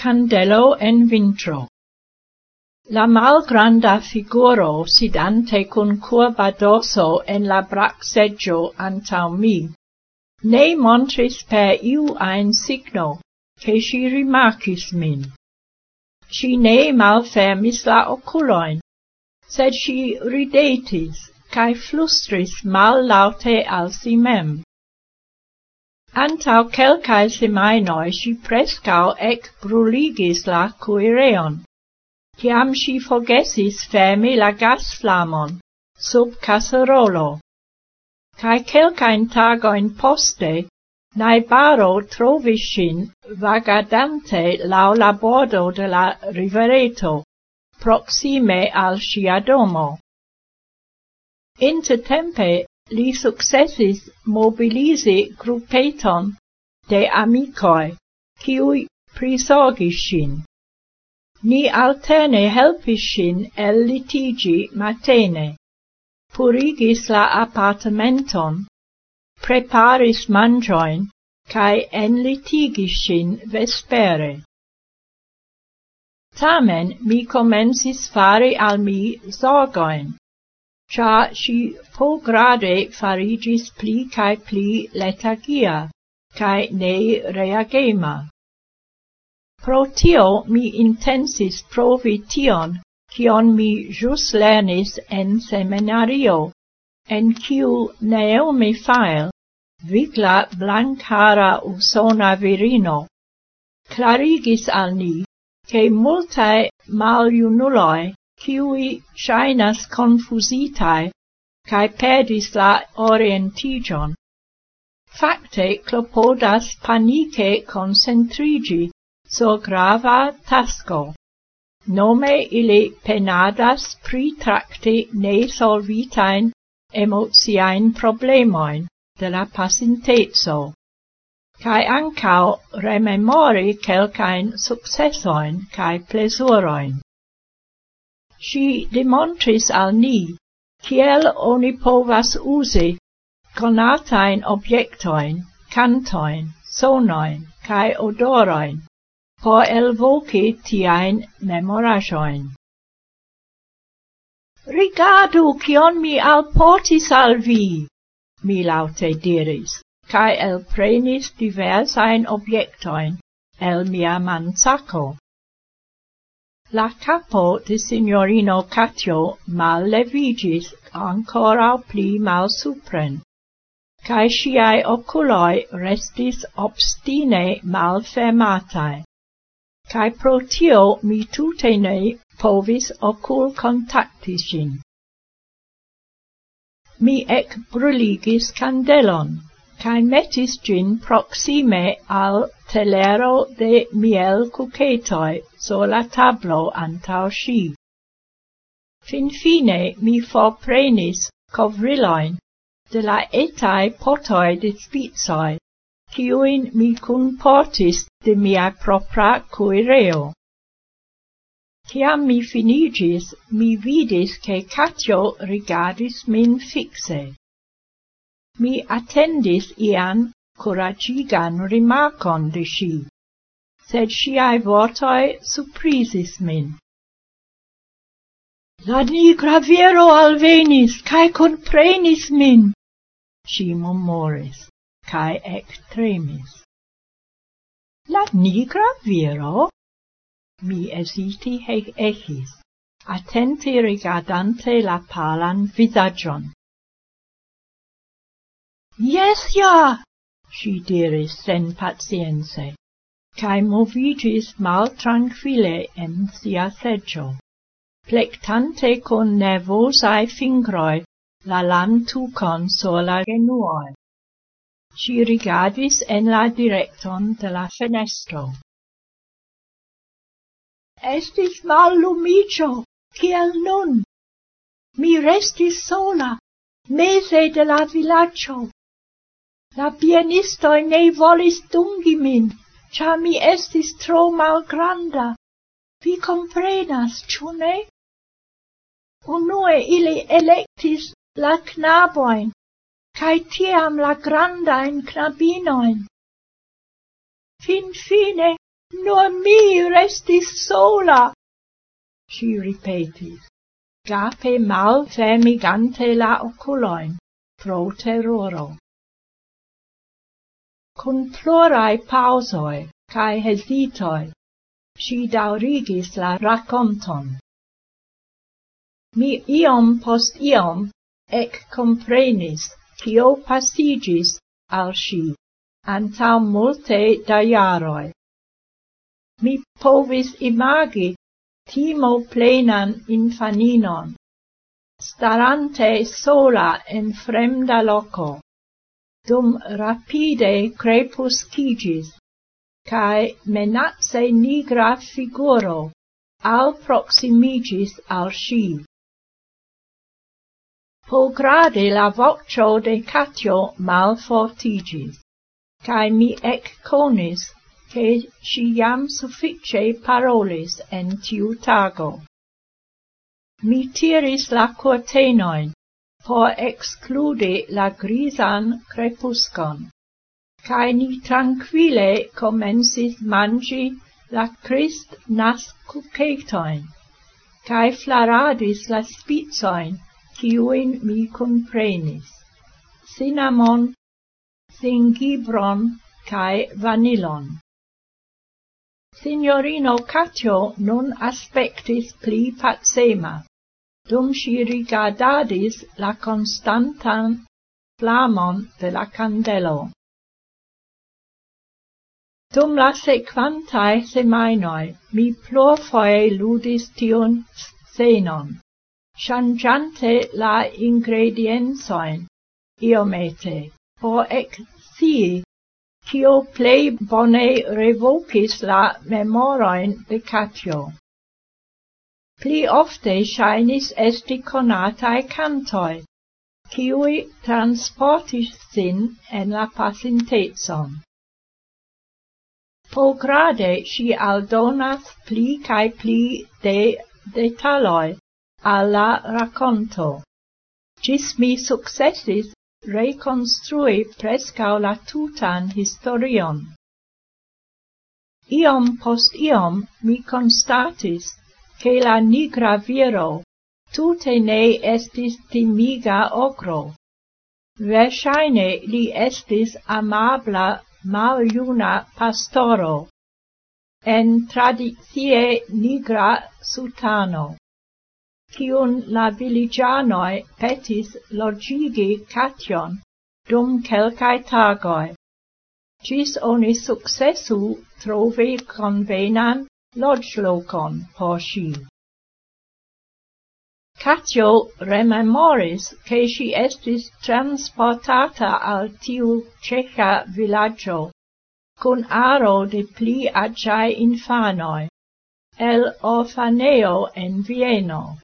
candelo en vintro. La malgranda figuro sidante cun curva dorso en la braxeggio antau mi, ne montris per iu ein signo, che si rimarcis min. Si ne malfermis la oculoin, sed si ridetis, cae flustris mal laute al si mem. Antau quelcae semainoi si prescau ec bruligis la cuireon. Ciam si fogesis fermi la gasflamon sub casserolo. Cae quelcaen tagoin poste, naibaro baro trovisin vagadante lau la bordo de la rivereto, proxime al sia domo. Intertempe li successis mobilisi grupeton de amicoi, kiui prisorgischin. Ni alterne helpis shin el litigi matene, purigis la apartamenton, preparis mangioin, cae enlitigis vespere. Tamen mi comensis fari al mi sorgoin cia si po grade farigis pli cae pli letagia, cae ne reagema. Pro tio mi intensis provi tion, cion mi jus lernis en seminario, en ciu Naomi File, vigla blancara usona virino, clarigis al ni, che multae maliunuloi kiui shainas confusitae, cae perdis la orientigion. Facte clopodas panice concentrigi sur grava tasco. Nome ili penadas pritracti nesolvitain emotioin problemoin de la pacintezo, cae ancao rememori celcain successoin cae plesuroin si demontris al ni kiel oni povas usi conatain objectoin, cantoin, sonoin, cae odoroin, por elvoci tiain memorajoin. Rigardu cion mi alportis al vi, mi laute diris, cae elprenis diversain objectoin el mia mansaco. La capo de signorino Catio mal levigis ancora pli mal supren, cae sciae oculoi restis obstine mal fermatae, cae pro tio mi tute ne povis ocul contactisin. Mi ec bruligis candelon, cae metis gin proxime al telero de miel cucetoi sola tablo antau si. Fin fine mi forprenis covriloin de la etae potoi de spizoi, ciuin mi cun portis de mia propra cuireo. Ciam mi finigis, mi vidis che Catio rigardis min fixe mi attendis ian coragigan rimarcon de si, sed siai vortoi surprisis min. La nigra viero alvenis, cae comprenis min, si murmuris, cae ec tremis. La nigra viero? Mi esiti hec ecis, attenti rigardante la palan visagion. Yes, ja, si diris sen pacience, cae movigis mal tranquille en sia seggio. Plectante con nervosae fingroi la lantucon sur la genuoi. Si rigardis en la directon de la fenestro. Estis mal lumicio, kiel nun. Mi restis sola, mese de la villaggio La pianistoi ne volis dungi min, cia mi estis tro malgranda. Vi comprenas, ciu ne? Unue ili electis la knaboin, cae tiam la grandain knabinoin. Fin fine, nur mi restis sola, si ripetis, gape mal femigante la oculoin, pro terroro. Kun plurai pausoi cae hesitoi, si daurigis la raconton. Mi iom post iom ec comprenis cio passigis al si antau multe da iaroi. Mi povis imagi timo plenan infaninon, starante sola en fremda loco, dum rapide crepuscigis, cae menace nigra figuro al proximigis al sci. Pograde la vocio de Catio malfortigis, cae mi ec conis che si jam suffice parolis en tiu tago. Mi tiris la cortenoin, por exclude la grisan crepuscon. Cae ni tranquille comensis mangi la crist nas cucetoin, cae flaradis la spizoin, ciuin mi comprenis. Cinnamon, singibron, cae vanilon. Signorino Catio non aspectis pli pacema, dum si rigardadis la constantan flamon de la candelo. Dum la sequantae semainoi mi plurfoe ludis tion scenon, changiante la ingredienzoin iomete, por ec sii cio plei bone revocis la memoroin de Catio pli ofte shainis esti conatae cantoi, ciui transportis sin en la pasintecon. Prograde si aldonas pli cae pli de detaloi alla racconto. Cis mi successis reconstrui prescau la tutan historion. Iom post iom mi constatis che la nigra viro tute ne estis timiga ocro. Versaine li estis amabla maljuna pastoro, en tradizie nigra sutano, cion la villagianoi petis logigi cation dum celcae tagoi, cis oni successu trovi convenan lodgelocon por si. Catio rememoris che si estis transportata al tiu ceca villaggio, cun aro de pli agiae infanoi, el orfaneo en Vieno.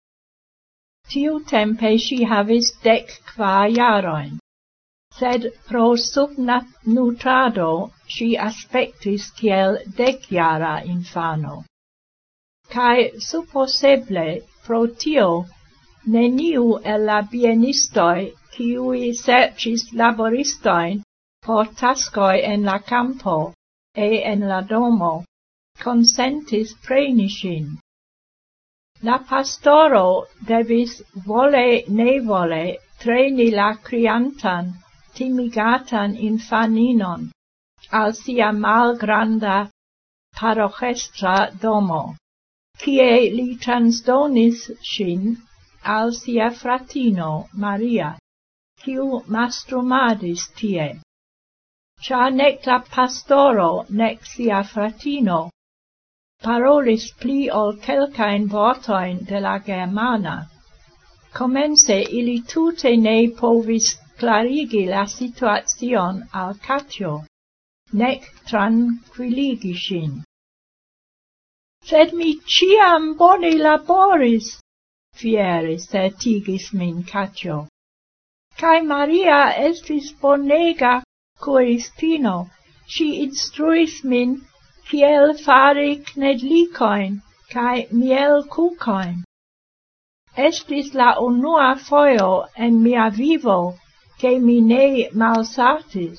Tiu tempe si havis dec qua jarojn sed pro subnutrado si aspectis kiel decjara infano. Cae supposeble pro tio neniu el la bienistoi ciui sercis laboristoin por tascoi en la campo e en la domo consentis prenishin. La pastoro devis vole ne vole treni la criantan timigatan infaninon al sia malgranda parochestra domo, cie li transdonis shin al sia fratino Maria, ciu mastrumadis tie. Cia nec la pastoro nec sia fratino parolis pli ol quelcaen vortoin de la Germana. Comence ili tute ne povis clarigi la situacion al Catio, nec tranquilligi sin. Sed mi ciam bone laboris, fiere certigis min Catio. Cai Maria estis bonega cuiristino, si instruis min kiel fari knedlicoin cae miel cucoin. Estis la unua foio en mia vivo che mi ne malsatis.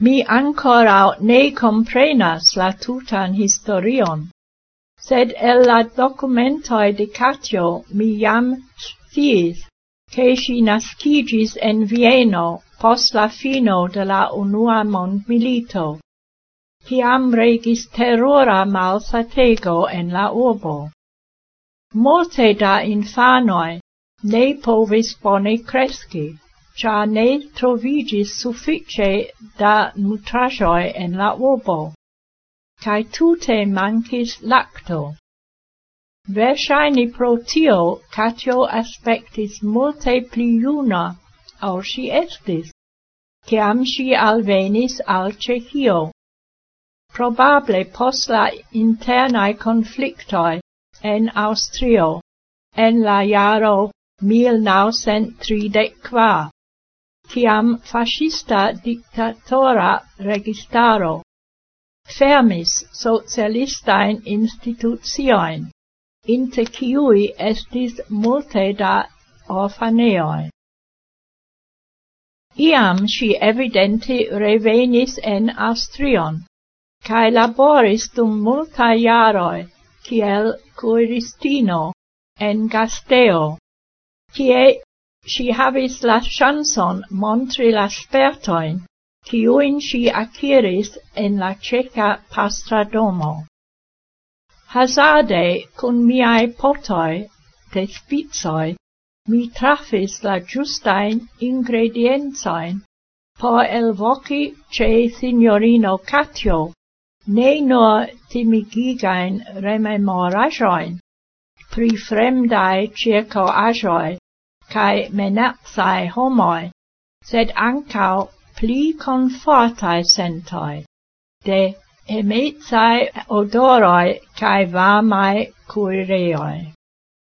Mi ancora ne comprenas la tutan historion, sed el la documentoi de Catio mi jam sciis, che si nascigis en Vieno pos la fino de la unua mondmilito, ciam regis terrora malsatego en la urbo. Molte da infanoi ne povis bone kreski, cia ne trovigis suffice da nutrajoi en la urbo, cae tute mancis lacto. Versaini pro tio Catio aspectis multe pli iuna, au si estis, ciam si alvenis al Cechio. Probable pos la internae conflictoi en Austrio, en la jaro 1934, ciam fascista dictatora registaro. Fermis socialistain institutioin, inter ciui estis multe da orfaneoi. Iam si evidenti revenis en Austrion, cae laboris dum multa jaroi, ciel cuiristino, en Gasteo, cie si havis la chanson montri la spertoin, ciuin si akiris en la ceca pastradomo. Hazade, cun miai potoi, te spizoi, mi trafis la giustain ingredienzoin, po el voci ce signorino Catio, ne nur timigigain rememorajoin, pri fremdai circoaĵoj cae menacaj homoi, sed ancao pli confortae sentoi, de emetsae odoroi cae vamae cuireoi.